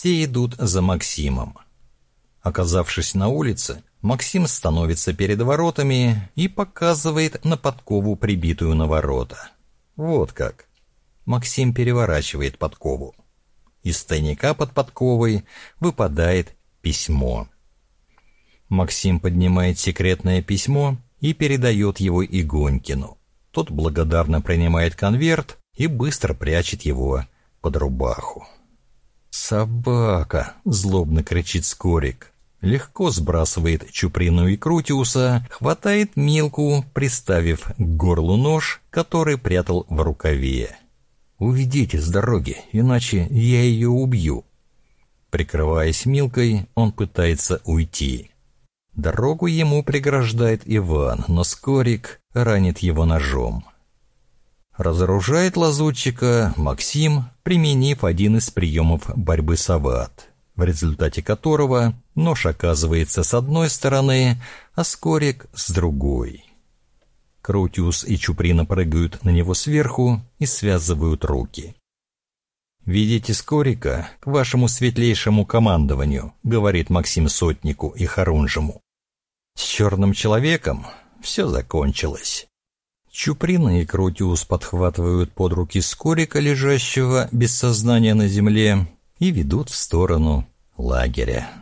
Все идут за Максимом. Оказавшись на улице, Максим становится перед воротами и показывает на подкову, прибитую на ворота. Вот как. Максим переворачивает подкову. Из тайника под подковой выпадает письмо. Максим поднимает секретное письмо и передает его Игонькину. Тот благодарно принимает конверт и быстро прячет его под рубаху. «Собака!» — злобно кричит Скорик. Легко сбрасывает Чуприну и Крутиуса, хватает Милку, приставив к горлу нож, который прятал в рукаве. «Уведите с дороги, иначе я ее убью». Прикрываясь Милкой, он пытается уйти. Дорогу ему преграждает Иван, но Скорик ранит его ножом. Разоружает лазутчика Максим, применив один из приемов борьбы с Ават, в результате которого нож оказывается с одной стороны, а Скорик с другой. Крутиус и Чуприна прыгают на него сверху и связывают руки. «Видите Скорика к вашему светлейшему командованию», — говорит Максим Сотнику и Харунжему. «С черным человеком все закончилось». Чуприна и Крутиус подхватывают под руки Скорика, лежащего без сознания на земле, и ведут в сторону лагеря.